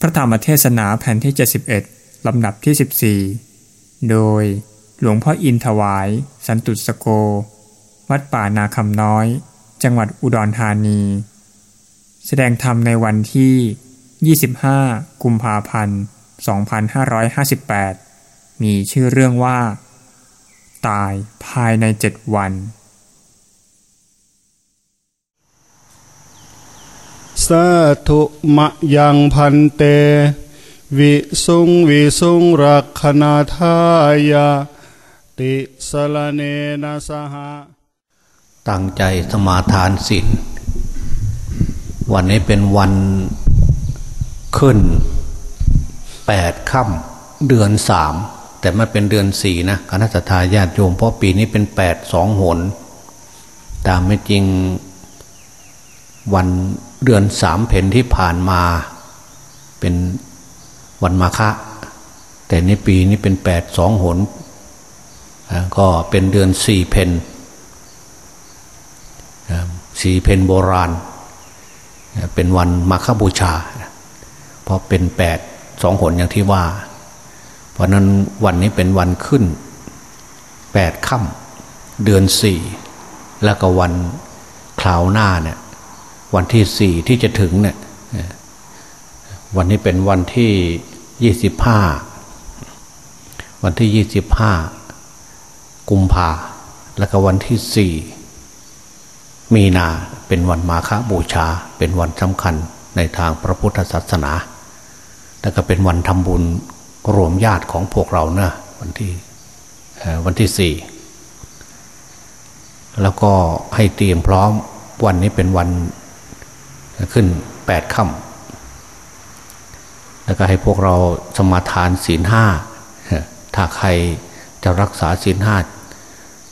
พระธรรมเทศนาแผ่นที่ 71 ลำดับที่ 14 โดยหลวงพ่ออินถวาย สันตุสโก วัดป่านาคำน้อย จังหวัดอุดรธานี แสดงธรรมในวันที่ 25 กุมภาพันธ์ 2558 มีชื่อเรื่องว่า ตายภายในเจ็ดวัน สาธุมะยังพันเต วิสุงวิสุงรักขณาทายาติสลเนนะสหะตั้งใจสมาทานศีลวันนี้เป็นวันขึ้นแปดค่ำเดือนสามแต่มันเป็นเดือนสี่นะคณะทาญาติโยมเพราะปีนี้เป็นแปดสองหน ตามไม่จริงวัน เดือนสามเพนที่ผ่านมา เป็นวันมาฆะแต่ในปีนี้เป็นแปดสองหนก็เป็นเดือนสี่เพนสี่เพนโบราณ เป็นวันมาฆบูชา เพราะเป็นแปดสองหนอย่างที่ว่า เพราะนั้นวันนี้เป็นวันขึ้นแปดค่ำเดือนสี่แล้วก็วันคราวหน้าเนี่ย วันที่สี่ที่จะถึงเนี่ยวันนี้เป็นวันที่ยี่สิบห้าวันที่ยี่สิบห้ากุมภาแล้วก็วันที่สี่มีนาเป็นวันมาฆบูชา เป็นวันสำคัญในทางพระพุทธศาสนาแล้วก็เป็นวันทำบุญรวมญาติของพวกเราเนะวันที่วันที่สี่แล้วก็ให้เตรียมพร้อมวันนี้เป็นวัน ขึ้นแปดค่ำแล้วก็ให้พวกเราสมาทานศีลห้าถ้าใครจะรักษาศีลห้า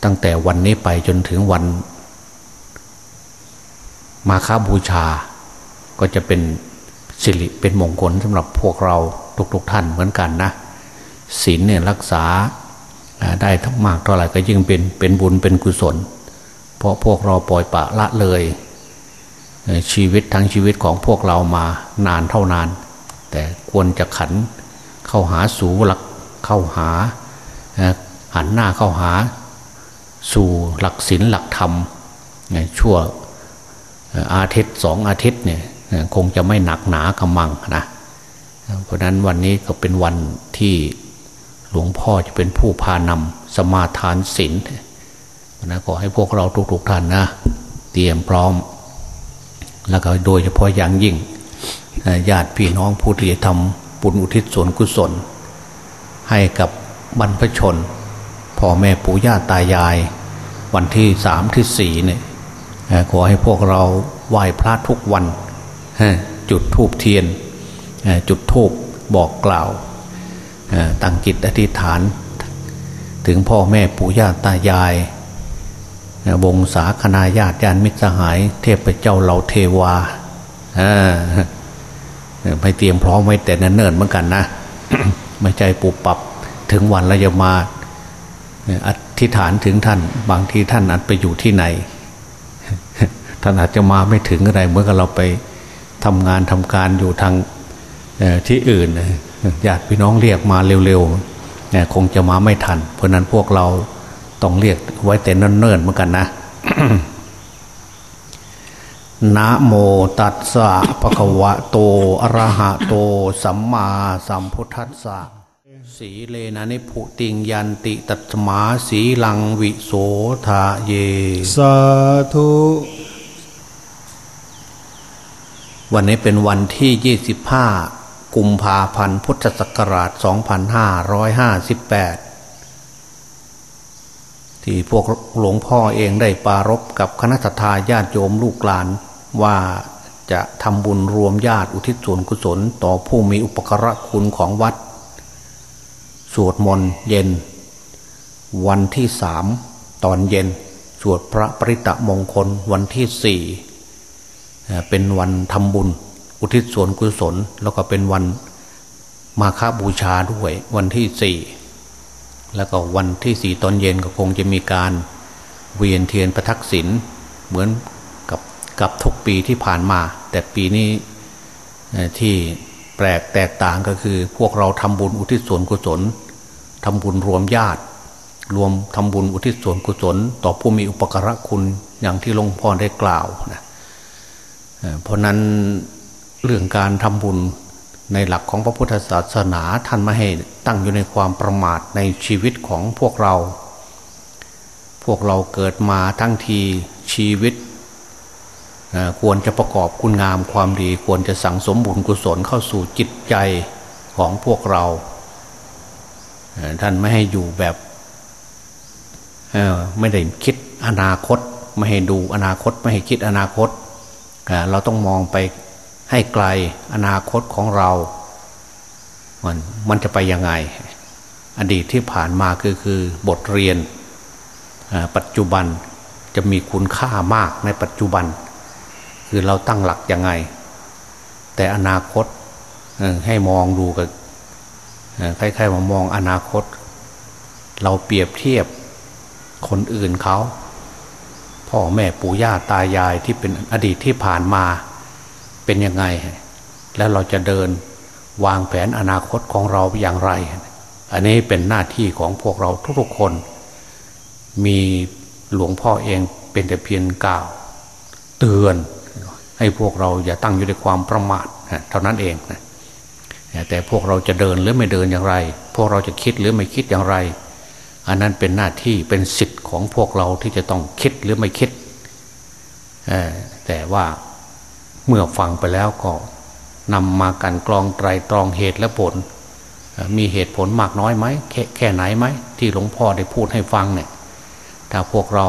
ตั้งแต่วันนี้ไปจนถึงวัน มาค้าบูชา ก็จะเป็นสิริเป็นมงคลสำหรับพวกเราทุกๆท่านเหมือนกันนะศีลเนี่ยรักษาได้ทั้งมากเท่าไหร่ก็ยิ่งเป็นเป็นบุญเป็นกุศล เพราะพวกเราปล่อยปะละเลย ชีวิตทั้งชีวิตของพวกเรามานานเท่านาน แต่ควรจะขันเข้าหาสู่หลักเข้าหาหันหน้าเข้าหา สู่หลักศีลหลักธรรมชั่วอาทิตย์สองอาทิตย์เนี่ยคงจะไม่หนักหนากำมังนะเพราะนั้นวันนี้ก็เป็นวันที่หลวงพ่อจะเป็นผู้พานำสมาทานศีลนะขอให้พวกเราทุกๆท่านนะ เตรียมพร้อม แล้วก็โดยเฉพาะอย่างยิ่งญาติพี่น้องผู้ที่จะทำบุญอุทิศส่วนกุศล ให้กับบรรพชนพ่อแม่ปู่ย่าตายาย วันที่สามที่สี่เนี่ยขอให้พวกเราไหว้พระทุกวัน จุดธูปเทียน จุดธูปบอกกล่าวตั้งจิตอธิษฐาน ถึงพ่อแม่ปู่ย่าตายาย วงศาคณาญาติญาณมิตรสหาย เทพเจ้าเหล่าเทวาไปเตรียมพร้อมไว้แต่เนิ่นๆเหมือนกันนะไม่ใจปุบปับถึงวันแล้วจะมาอธิษฐานถึงท่าน บางทีท่านอาจไปอยู่ที่ไหน ท่านอาจจะมาไม่ถึงอะไรเหมื่อกับเราไปทำงานทำการอยู่ทางที่อื่นญาติพี่น้องเรียกมาเร็วๆคงจะมาไม่ทัน เพราะนั้นพวกเรา ต้องเรียกไว้แต่เนิ่นๆเหมือนกันนะนะโมตัสสะปะคะวะโตอะระหะโต สัมมาสัมพุทธัสสะสีเลนะนิพุติงยันติตัตมาสีลังวิโสทาเย สาธุ วันนี้เป็นวันที่ 25 กุมภาพันธ์พุทธศักราช 2558 ที่พวกหลวงพ่อเองได้ปารบกับคณะทาญาติโยมลูกหลานว่าจะทำบุญรวมญาติอุทิศส่วนกุศล ต่อผู้มีอุปกระคุณของวัด สวดมนต์เย็น วันที่สามตอนเย็น สวดพระปริตะมงคลวันที่สี่เป็นวันทำบุญ อุทิศส่วนกุศล แล้วก็เป็นวันมาฆบูชาด้วยวันที่สี่ แล้วก็วันที่สี่ตอนเย็นก็คงจะมีการเวียนเทียนประทักษิณเหมือนกับกับทุกปีที่ผ่านมา แต่ปีนี้ที่แปลกแตกต่างก็คือ พวกเราทำบุญอุทิศส่วนกุศลทำบุญรวมญาติ รวมทำบุญอุทิศส่วนกุศล ต่อผู้มีอุปการะคุณอย่างที่หลวงพ่อได้กล่าวนะเพราะนั้นเรื่องการทำบุญ ในหลักของพระพุทธศาสนาท่านไม่ให้ตั้งอยู่ในความประมาทในชีวิตของพวกเรา พวกเราเกิดมาทั้งทีชีวิต ควรจะประกอบคุณงามความดี ควรจะสั่งสมบุญกุศลเข้าสู่จิตใจของพวกเรา ท่านไม่ให้อยู่แบบไม่ได้คิดอนาคต ไม่ให้ดูอนาคต ไม่ให้คิดอนาคต เราต้องมองไป ให้ไกลอนาคตของเรา มันมันจะไปยังไง อดีตที่ผ่านมาคือคือบทเรียนปัจจุบันจะมีคุณค่ามากในปัจจุบัน คือเราตั้งหลักยังไง แต่อนาคตให้มองดูกับใครๆมามองอนาคต เราเปรียบเทียบคนอื่นเขา พ่อแม่ปู่ย่าตายายที่เป็นอดีตที่ผ่านมา เป็นยังไง แล้วเราจะเดินวางแผนอนาคตของเราอย่างไร อันนี้เป็นหน้าที่ของพวกเราทุกๆคน มีหลวงพ่อเองเป็นแต่เพียงกล่าว เตือน ให้พวกเราอย่าตั้งอยู่ในความประมาทเท่านั้นเองนะแต่พวกเราจะเดินหรือไม่เดินอย่างไร พวกเราจะคิดหรือไม่คิดอย่างไร อันนั้นเป็นหน้าที่เป็นสิทธิ์ของพวกเราที่จะต้องคิดหรือไม่คิดแต่ว่า เมื่อฟังไปแล้วก็นำมากันกรองไตรตรองเหตุและผล มีเหตุผลมากน้อยไหมแค่แค่ไหนไหม ที่หลวงพ่อได้พูดให้ฟังเนี่ยถ้าพวกเรา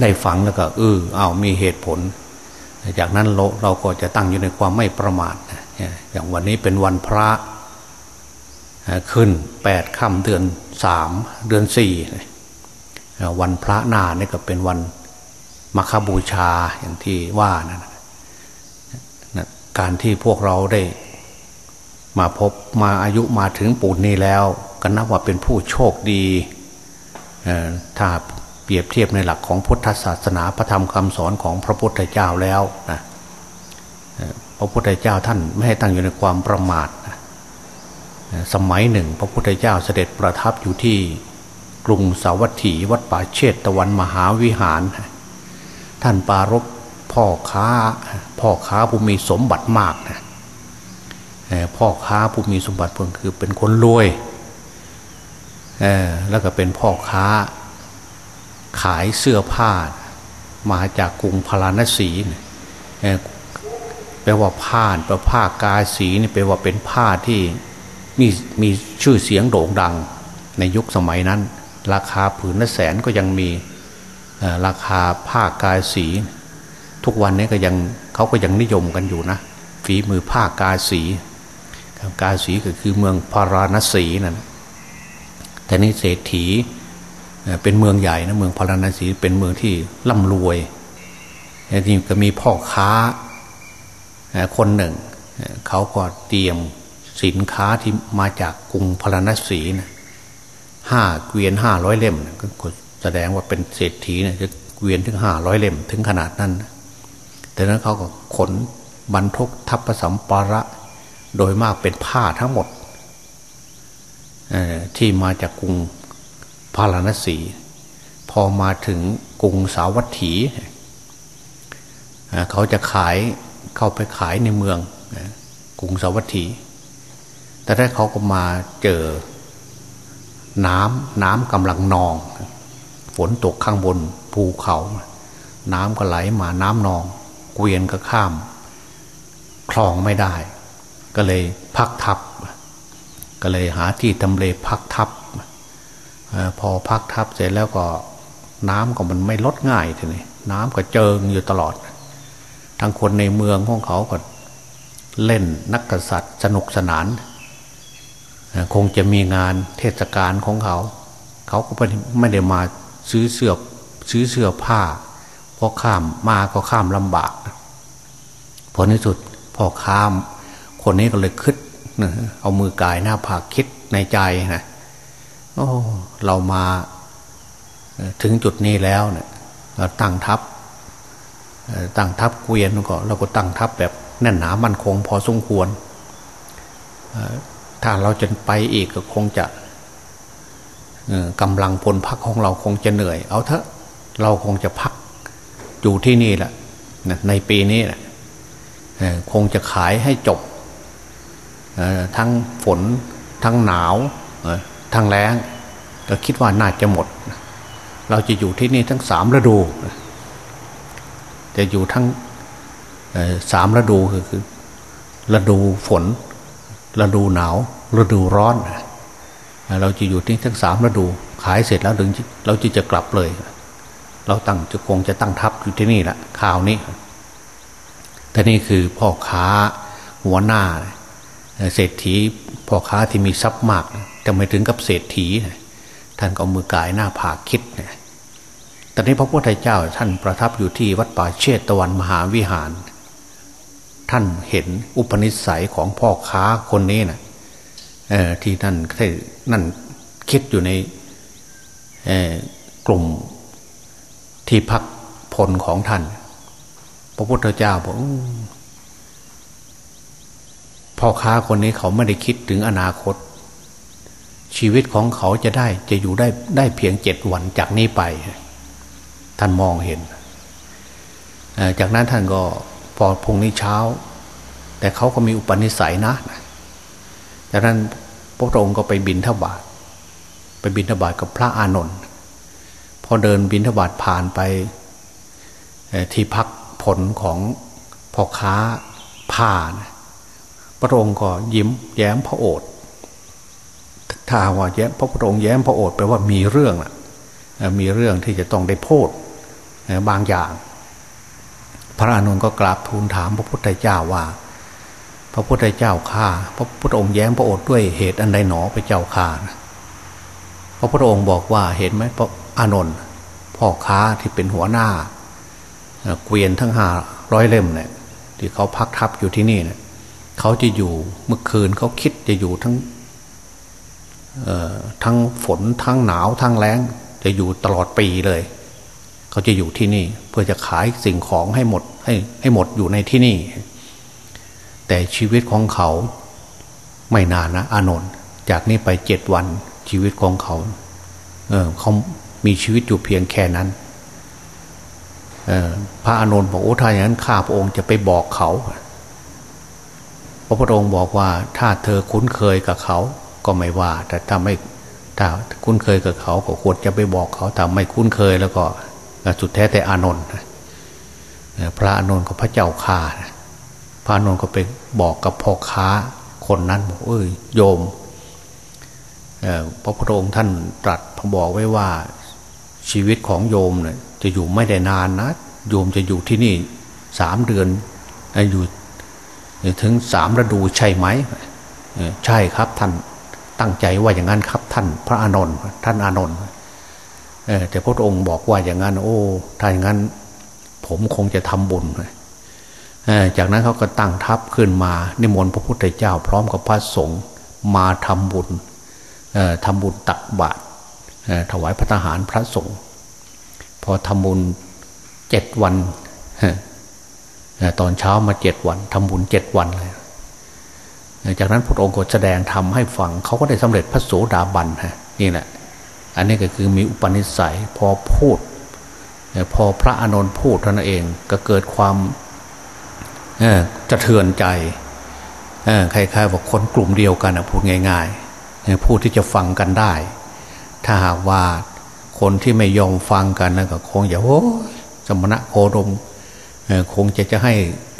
ได้ฟังแล้วก็เออเอามีเหตุผล จากนั้นเราเราก็จะตั้งอยู่ในความไม่ประมาทอย่างวันนี้เป็นวันพระขึ้นแปดค่ำเดือนสามเดือนสี่วันพระหน้านี่ก็เป็นวัน มาคบูชาอย่างที่ว่านะนะการที่พวกเราได้ มาพบมาอายุมาถึงปูนนี้แล้ว ก็นับว่าเป็นผู้โชคดีถ้าเปรียบเทียบในหลักของพุทธศาสนาพระธรรมคำสอนของพระพุทธเจ้าแล้วนะพระพุทธเจ้าท่านไม่ให้ตั้งอยู่ในความประมาทนะสมัยหนึ่ง พระพุทธเจ้าเสด็จประทับอยู่ที่กรุงสาวัตถีวัดป่าเชตตะวันมหาวิหาร ท่านปารบพ่อค้าพ่อค้าผู้มีสมบัติมากนะพ่อค้าผู้มีสมบัติเพิ่งคือเป็นคนรวยแล้วก็เป็นพ่อค้าขายเสื้อผ้ามาจากกรุงพาราณสีแปลว่าผ้าแปลผ้ากาสีนี่แปลว่าเป็นผ้าที่มีมีชื่อเสียงโด่งดัง ในยุคสมัยนั้น ราคาผืนละแสนก็ยังมี ราคาผ้ากายสี ทุกวันนี้ก็ยังเขาก็ยังนิยมกันอยู่นะ ฝีมือผ้ากายสีกายสีก็คือเมืองพาราณสีนั่นแต่นี่เศรษฐีเป็นเมืองใหญ่นะเมืองพาราณสีเป็นเมืองที่ร่ำรวยแล้วทีก็มีพ่อค้าคนหนึ่ง เขาก็เตรียมสินค้าที่มาจากกรุงพาราณสีนะห้าเกวียนห้าร้อยเล่มก็ สดงว่าเป็นเศรษฐีเนี่ยจะเกวียนถึงห้าร้อยเล่มถึงขนาดนั้น แต่นั้นเขาก็ขนบรรทุกทัพประสัมปาระ โดยมากเป็นผ้าทั้งหมด ที่มาจากกรุงพาราณสี พอมาถึงกรุงสาวัตถี เขาจะขายเข้าไปขายในเมืองกรุงสาวัตถี แต่ถ้าเขาก็มาเจอน้ำน้ำกำลังนอง ฝนตกข้างบนภูเขา น้ำก็ไหลมาน้ำนอง เกวียนก็ข้าม คลองไม่ได้ ก็เลยพักทับ ก็เลยหาที่ทำเลพักทับพอพักทับเสร็จแล้วก็น้ำก็มันไม่ลดง่ายทีนี้น้ำก็เจิงอยู่ตลอด ทั้งคนในเมืองของเขาก็เล่นนักกษัตริย์สนุกสนาน คงจะมีงานเทศกาลของเขา เขาก็ไม่ได้มา ซื้อเสื้อซื้อเสื้อผ้าพอข้ามมาก็ข้ามลำบากพอในสุดพอข้าม คนนี้ก็เลยคิดเอามือกายหน้าผากคิดในใจนะโอ้เรามาถึงจุดนี้แล้วเนี่ยเราตั้งทัพตั้งทัพเกวียนก็เราก็ตั้งทัพแบบแน่นหนามั่นคงพอสมควรถ้าเราจะไปอีกก็คงจะ กำลังพลพักของเราคงจะเหนื่อย เอาเถอะเราคงจะพักอยู่ที่นี่แหละในปีนี้แหละคงจะขายให้จบทั้งฝนทั้งหนาวทั้งแล้งก็คิดว่าน่าจะหมด เราจะอยู่ที่นี่ทั้งสามฤดู จะอยู่ทั้งสามฤดูคือฤดูฝนฤดูหนาวฤดูร้อน เราจะอยู่ที่ทั้งสามฤดู ขายเสร็จแล้วถึงเราจะจะกลับเลย เราตั้งจะคงจะตั้งทัพอยู่ที่นี่แหละข่าวนี้แต่นี่คือพ่อค้าหัวหน้า เศรษฐีพ่อค้าที่มีทรัพย์มากแต่ไม่ถึงกับเศรษฐี ท่านก็มือกายหน้าผากคิดเนี่ยตอนนี้พระพุทธเจ้าท่านประทับอยู่ที่วัดป่าเชตตะวันมหาวิหาร ท่านเห็นอุปนิสัยของพ่อค้าคนนี้นะ่ะ ที่นั่นนั่นคิดอยู่ในกลุ่มที่พักพลของท่าน พระพุทธเจ้าบอกพ่อค้าคนนี้เขาไม่ได้คิดถึงอนาคต ชีวิตของเขาจะได้จะอยู่ได้ได้เพียงเจ็ดวันจากนี้ไป ท่านมองเห็น จากนั้นท่านก็พอพรุ่งนี้เช้า แต่เขาก็มีอุปนิสัยนะ จากนั้นพระองค์ก็ไปบินทบาทไปบินทบาทกับพระอานนท์พอเดินบินทบาทผ่านไปที่พักผลของพ่อค้าผ่าน พระองค์ก็ยิ้มแย้มพระโอษฐ์ถ้าว่าแย้มพระพุทธองค์แย้มพระโอษฐ์แปลว่ามีเรื่องะมีเรื่องที่จะต้องได้พูดบางอย่าง พระอนุนก็กราบทูลถามพระพุทธเจ้าว่า พระพุทธเจ้าข้าพระพุทธองค์แย้มพระโอษฐ์ด้วยเหตุอันใดหนอไปเจ้าข้าพระพุทธองค์บอกว่าเห็นไหมพระอานนท์พ่อค้าที่เป็นหัวหน้าเกวียนทั้งห้าร้อยเล่มเนี่ยที่เขาพักทับอยู่ที่นี่เนี่ยเขาจะอยู่เมื่อคืนเขาคิดจะอยู่ทั้งทั้งฝนทั้งหนาวทั้งแล้ง จะอยู่ตลอดปีเลย เขาจะอยู่ที่นี่ เพื่อจะขายสิ่งของให้หมดให้ให้หมดอยู่ในที่นี่ แต่ชีวิตของเขาไม่นานนะอานนท์จากนี้ไปเจ็ดวันชีวิตของเขา เออเขามีชีวิตอยู่เพียงแค่นั้นพระอานนท์บอกโอ้ถ้าอย่างนั้นข้าพระองค์จะไปบอกเขา พระพุทธองค์บอกว่าถ้าเธอคุ้นเคยกับเขา ก็ไม่ว่า แต่ถ้าไม่ถ้าคุ้นเคยกับเขาก็ควรจะไปบอกเขาถ้าไม่คุ้นเคยแล้วก็สุดแท้แต่อานนท์พระอานนท์ก็พระเจ้าข่า พระอนนท์ก็ไปบอกกับพ่อค้าคนนั้นบอกเอ้ยโยมพระพุทธองค์ท่านตรัสพบอกไว้ว่าชีวิตของโยมเนี่ยจะอยู่ไม่ได้นานนะ โยมจะอยู่ที่นี่สามเดือนอยู่ถึงสามฤดูใช่ไหมใช่ครับท่านตั้งใจว่าอย่างนั้นครับท่านพระอานนท์ท่านอานนท์แต่พระองค์บอกว่าอย่างนั้น โอ้ถ้าอย่างนั้น ผมคงจะทำบุญ จากนั้นเขาก็ตั้งทัพขึ้นมา นิมนต์พระพุทธเจ้า พร้อมกับพระสงฆ์มาทำบุญทำบุญตักบาตรถวายพระทหารพระสงฆ์พอทำบุญเจ็ดวันตอนเช้ามาเจ็ดวันทำบุญเจ็ดวันเลยจากนั้นพระองค์ก็แสดงทำให้ฟังเขาก็ได้สำเร็จพระโสดาบันฮะนี่แหละ อันนี้ก็คือมีอุปนิสัยพอพูด พอพระอานนท์พูดเท่านเองก็เกิดความ จะเทือนใจคล้ายๆว่าคนกลุ่มเดียวกันพูดง่ายๆพูดที่จะฟังกันได้ ถ้าหากว่าคนที่ไม่ยอมฟังกันนั่นก็คงอย่าโอ้สมณะโคดมคงจะจะให้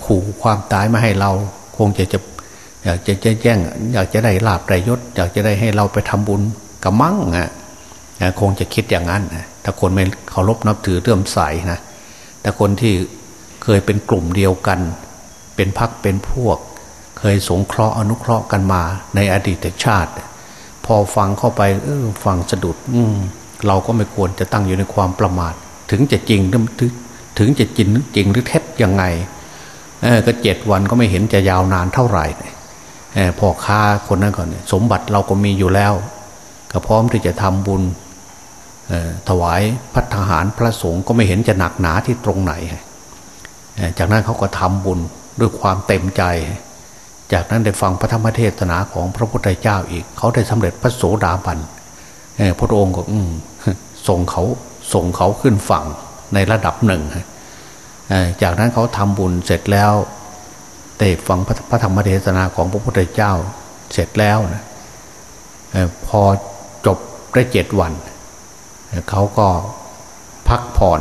ขู่ความตายมาให้เรา คงจะจะอยากจะจะแจ้งอยากจะได้ลาบได้ยศ อยากจะได้ให้เราไปทำบุญกับมั่งอะคงจะคิดอย่างนั้นถ้าคนไม่เคารพนับถือเรื่อมใสนะแต่คนที่เคยเป็นกลุ่มเดียวกัน เป็นพักเป็นพวก เคยสงเคราะห์อนุเคราะห์กันมาในอดีตชาติ พอฟังเข้าไปเออฟังสะดุด อืเราก็ไม่ควรจะตั้งอยู่ในความประมาท ถึงจะจริงถึงจะจริงจริงหรือเท็จยังไงก็เจ็ดวันก็ไม่เห็นจะยาวนานเท่าไหร่พ่อค้าคนนั้นก่อนสมบัติเราก็มีอยู่แล้ว ก็พร้อมที่จะทำบุญถวายพัฒหารพระสงฆ์ก็ไม่เห็นจะหนักหนาที่ตรงไหน จากนั้นเขาก็ทำบุญ ด้วยความเต็มใจ จากนั้นได้ฟังพระธรรมเทศนาของพระพุทธเจ้าอีก เขาได้สำเร็จพระโสดาบันพระองค์ก็ส่งเขาส่งเขาขึ้นฝั่งในระดับหนึ่งจากนั้นเขาทำบุญเสร็จแล้วได้ฟังพระธรรมเทศนาของพระพุทธเจ้าเสร็จแล้วนะพอจบได้เจ็ดวัน เขาก็พักผ่อน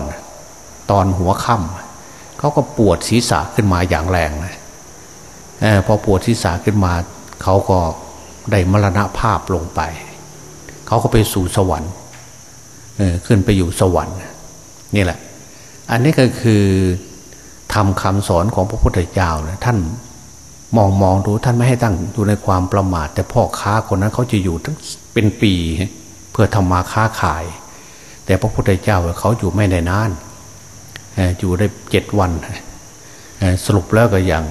ตอนหัวค่ำ เขาก็ปวดศีรษะขึ้นมาอย่างแรงนะพอปวดศีรษะขึ้นมา เขาก็ได้มรณภาพลงไป เขาก็ไปสู่สวรรค์ขึ้นไปอยู่สวรรค์นี่แหละ อันนี้ก็คือทำคำสอนของพระพุทธเจ้านะท่านมองมองดูท่านไม่ให้ตั้งอยู่ในความประมาท แต่พ่อค้าคนนั้นเขาจะอยู่ทั้งเป็นปี เพื่อทำมาค้าขาย แต่พระพุทธเจ้าเขาอยู่ไม่ได้นาน อยู่ได้เจ็ดวัน สรุปแล้วก็อย่าง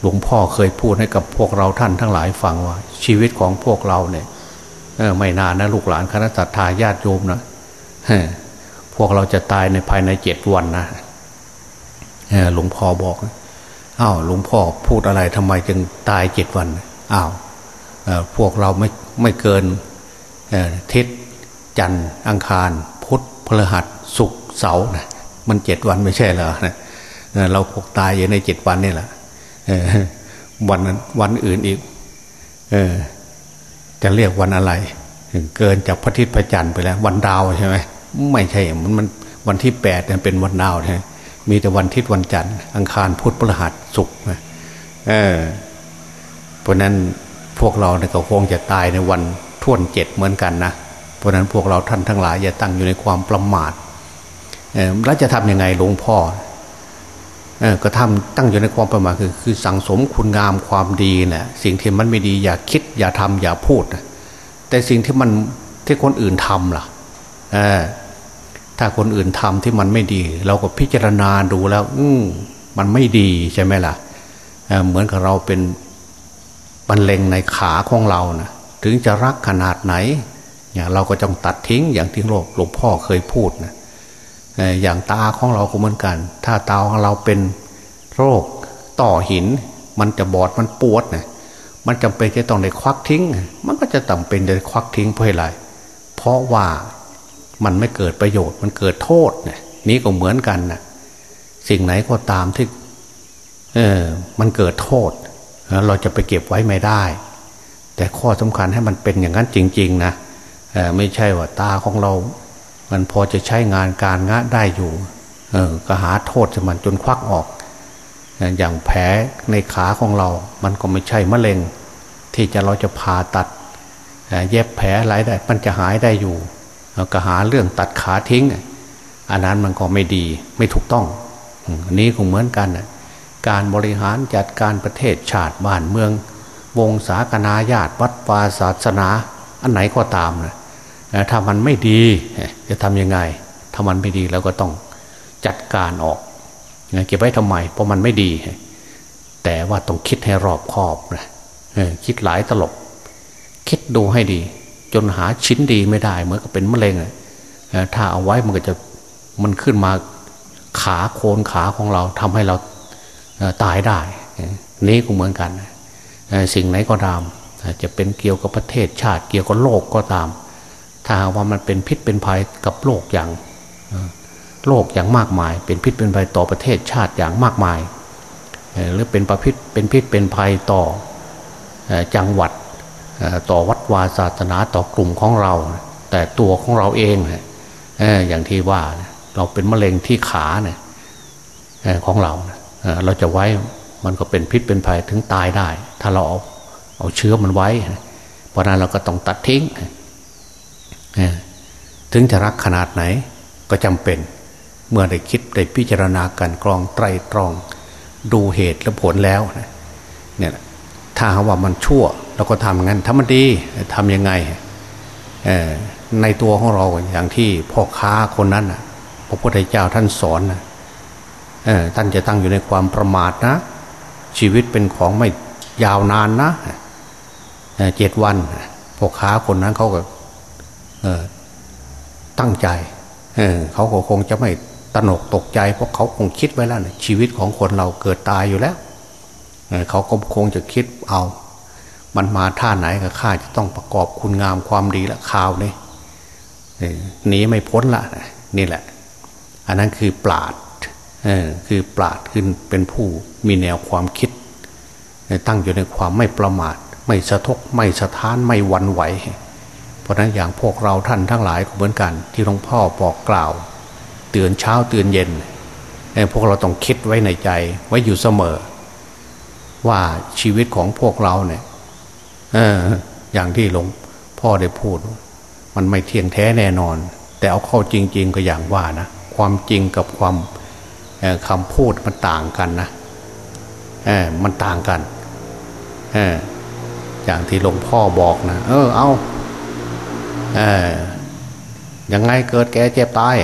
หลวงพ่อเคยพูดให้กับพวกเราท่านทั้งหลายฟังว่า ชีวิตของพวกเราเนี่ยไม่นานนะลูกหลานคณะสัตยาญาติโยมนะพวกเราจะตายในภายในเจ็ดวันนะหลวงพ่อบอกอ้าวหลวงพ่อพูดอะไรทำไมจึงตายเจ็ดวันอ้าวพวกเราไม่ไม่เกินทิศจันทร์อังคาร พุธพฤหัสศุกร์เสาร์นะ มันเจ็ดวันไม่ใช่เหรอเราพกตายอยู่ในเจ็ดวันนี่แหละวันวันอื่นอีกจะเรียกวันอะไร เกินจากพระอาทิตย์พระจันทร์ไปแล้ว วันดาวใช่ไหมไม่ใช่ มันมันวันที่แปดเป็นวันดาวใช่มีแต่วันทิศวันจันทร์อังคารพุธพฤหัสศุกร์เออ เพราะนั้นพวกเราเนี่ยก็คงจะตายในวันท่วนเจ็ดเหมือนกันนะ เพราะนั้นพวกเราท่านทั้งหลายอย่าตั้งอยู่ในความประมาท แล้วจะทํำยังไงหลวงพ่อก็ทำตั้งอยู่ในความประมาทคือคือสังสมคุณงามความดีนะ่ะสิ่งที่มันไม่ดีอย่าคิด อย่าทำอย่าพูดนะแต่สิ่งที่มันที่คนอื่นทำล่ะถ้าคนอื่นทำที่มันไม่ดี เราก็พิจารณาดูแล้ว อืมันไม่ดีใช่ไหมล่ะเเหมือนกับเราเป็นบรรเลงในขาของเรานะถึงจะรักขนาดไหนเนี่ยเราก็ต้องตัดทิ้งอย่างที่หลวงพ่อเคยพูดนะ อย่างตาของเราก็เหมือนกัน ถ้าตาของเราเป็นโรคต่อหิน มันจะบอดมันปวดเนะมันจำเป็นจะต้องได้ควักทิ้ง มันก็จะจำเป็นจะควักทิ้งเพราะอะไร เพราะว่ามันไม่เกิดประโยชน์มันเกิดโทษเนี่ยนี้ก็เหมือนกันนะสิ่งไหนก็ตามที่เออมันเกิดโทษ เราจะไปเก็บไว้ไม่ได้ แต่ข้อสำคัญให้มันเป็นอย่างนั้นจริง ๆ นะไม่ใช่ว่าตาของเรา มันพอจะใช้งานการงะได้อยู่เออก็หาโทษจะมันจนควักออก อย่างแผลในขาของเรา มันก็ไม่ใช่มะเร็ง ที่จะเราจะผ่าตัดเย็บแผลอะไรได้ มันจะหายได้อยู่ก็หาเรื่องตัดขาทิ้ง อันนั้นมันก็ไม่ดีไม่ถูกต้องอันนี้คงเหมือนกันการบริหารจัดการประเทศชาติบ้านเมือง วงศาคณาญาติวัดวาศาสนา อันไหนก็ตามนะ ถ้ามันไม่ดีจะทำยังไง ถ้ามันไม่ดีเราก็ต้องจัดการออกเก็บไว้ทำไม เพราะมันไม่ดี แต่ว่าต้องคิดให้รอบคอบนะคิดหลายตลบ คิดดูให้ดี จนหาชิ้นดีไม่ได้ เหมือนกับเป็นมะเร็งถ้าเอาไว้มันก็จะมันขึ้นมาขาโคนขาของเราทำให้เราตายได้ นี้ก็เหมือนกัน สิ่งไหนก็ตามจะเป็นเกี่ยวกับประเทศชาติเกี่ยวกับโลกก็ตาม ถ้าว่ามันเป็นพิษเป็นภัยกับโลกอย่างโลกอย่างมากมาย เป็นพิษเป็นภัยต่อประเทศชาติอย่างมากมาย หรือเป็นประพิษเป็นพิษเป็นภัยต่อจังหวัดต่อวัดวาศาสนาต่อกลุ่มของเรา แต่ตัวของเราเองอย่างที่ว่าเราเป็นมะเร็งที่ขาเนี่ยของเราเราจะไว้มันก็เป็นพิษเป็นภัยถึงตายได้ ถ้าเราเอาเอาเชื้อมันไว้เพราะนั้นเราก็ต้องตัดทิ้ง ถึงจะรักขนาดไหนก็จำเป็น เมื่อได้คิดได้พิจารณาการกรองไตรตรอง ดูเหตุและผลแล้วเนี่ยถ้าว่ามันชั่วเราก็ทำงั้นถ้ามันดีทำยังไงในตัวของเราอย่างที่พ่อค้าคนนั้นพระพุทธเจ้าท่านสอนนะท่านจะตั้งอยู่ในความประมาทนะ ชีวิตเป็นของไม่ยาวนานนะเจ็ดวันพ่อค้าคนนั้นเขาก็ ตั้งใจเเขาคงจะไม่ตนกตกใจเพราะเขาคงคิดไว้แล้วนะชีวิตของคนเราเกิดตายอยู่แล้วเขาก็คงจะคิดเอา มันมาท่าไหนกับข้าจะต้องประกอบคุณงามความดีละข่าวนี่หนีไม่พ้นละนี่แหละ อันนั้นคือปราดคือปราดขึ้นเป็นผู้มีแนวความคิด ตั้งอยู่ในความไม่ประมาท ไม่สะทกไม่สะท้านไม่วันไหว เพราะนั้นอย่างพวกเราท่านทั้งหลายก็เหมือนกัน ที่หลวงพ่อบอกกล่าว เตือนเช้าเตือนเย็นพวกเราต้องคิดไว้ในใจไว้อยู่เสมอ ว่าชีวิตของพวกเราเนี่ยออย่างที่หลวงพ่อได้พูด มันไม่เที่ยงแท้แน่นอน แต่เอาเข้าจริง ๆ ก็อย่างว่านะความจริงกับความคำพูดมันต่างกันนะมันต่างกันอย่างที่หลวงพ่อบอกนะ เออ เอา ยังไงเกิดแก่เจ็บตาย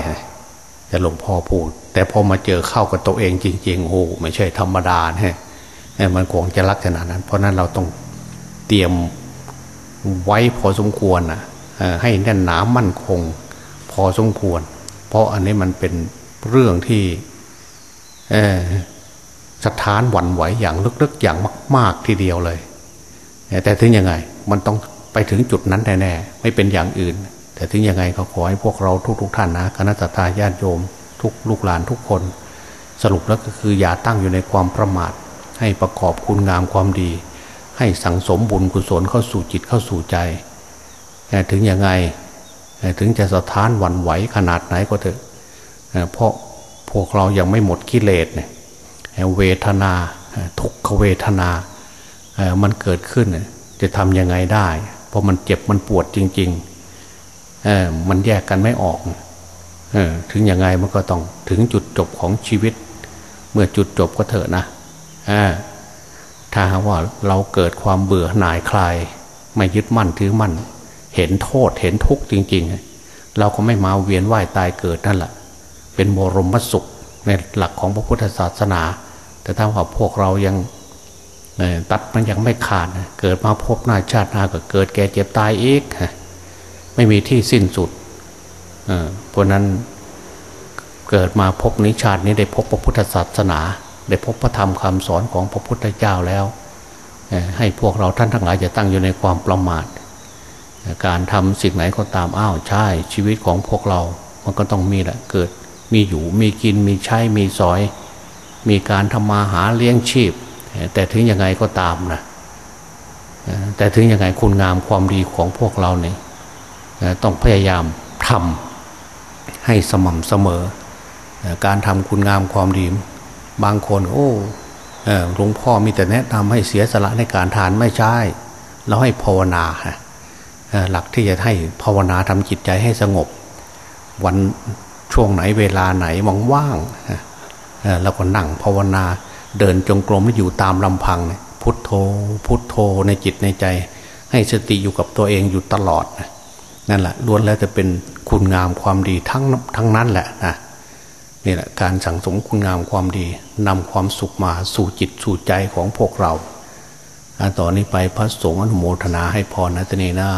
แต่หลวงพ่อพูด แต่พอมาเจอเข้ากับตัวเองจริง ๆ โอ้ไม่ใช่ธรรมดาเนี่ยมันคงจะลักษณะนั้น เพราะนั้นเราต้องเตรียมไว้พอสมควรนะให้แน่นหนามั่นคง พอสมควร เพราะอันนี้มันเป็นเรื่องที่สถานหวั่นไหวอย่างลึกๆอย่างมาก ๆทีเดียวเลย แต่ถึงยังไง มันต้อง ไปถึงจุดนั้นแน่ๆไม่เป็นอย่างอื่น แต่ถึงยังไงเขาขอให้พวกเราทุกๆท่านนะคณะตาญาติโยม ทุกลูกหลานทุกคน สรุปแล้วก็คืออย่าตั้งอยู่ในความประมาท ให้ประกอบคุณงามความดี ให้สังสมบุญกุศลเข้าสู่จิตเข้าสู่ใจแต่ถึงยังไงถึงจะสะท้านหวั่นไหวขนาดไหนก็เถอะเพราะพวกเรายังไม่หมดกิเลสเนี่ยเวทนาทุกขเวทนา มันเกิดขึ้นจะทำยังไงได้ ราะมันเจ็บมันปวดจริงๆมันแยกกันไม่ออกถึงยังไงมันก็ต้องถึงจุดจบของชีวิต เมื่อจุดจบก็เถอะนะถ้าหาว่าเราเกิดความเบื่อหน่ายคลาย ไม่ยึดมั่นถือมั่น เห็นโทษเห็นทุกข์จริง ๆ เราก็ไม่มาเวียนว่ายตายเกิดนั่นแหละเป็นบรมสุขในหลักของพระพุทธศาสนา แต่ถ้าว่าพวกเรายัง ตัดมันยังไม่ขาดเกิดมาพบหน้าชาติหน้าก็เกิดแก่เจ็บตายอีกไม่มีที่สิ้นสุดเพราะนั้นเกิดมาพบนิชาตินี้ได้พบพระพุทธศาสนา ได้พบพระธรรมคำสอนของพระพุทธเจ้าแล้ว ให้พวกเราท่านทั้งหลายจะตั้งอยู่ในความประมาท การทำสิ่งไหนก็ตามอ้าวใช่ ชีวิตของพวกเรา มันก็ต้องมีแหละเกิดมีอยู่มีกินมีใช้มีสอย มีการทำมาหาเลี้ยงชีพ แต่ถึงยังไงก็ตามนะแต่ถึงยังไงคุณงามความดีของพวกเราเนี่ยต้องพยายามทำให้สม่ำเสมอ การทำคุณงามความดี บางคนโอ้หลวงพ่อมีแต่แนะนำให้เสียสละในการทานไม่ใช่เราให้ภาวนาหลักที่จะให้ภาวนาทำจิตใจให้สงบ วันช่วงไหนเวลาไหนว่างๆแล้วก็นั่งภาวนา เดินจงกรมอยู่ตามลำพังพุทโธ พุทโธในจิตในใจ ให้สติอยู่กับตัวเองอยู่ตลอดนั่นแหละล้วนแล้วจะเป็นคุณงามความดีทั้งทั้งนั้นแหละนะนี่แหละการสั่งสมคุณงามความดีนำความสุขมาสู่จิตสู่ใจของพวกเราต่อนนี้ไปพระสงฆ์อนุโมทนาให้พรนะเตนีนะ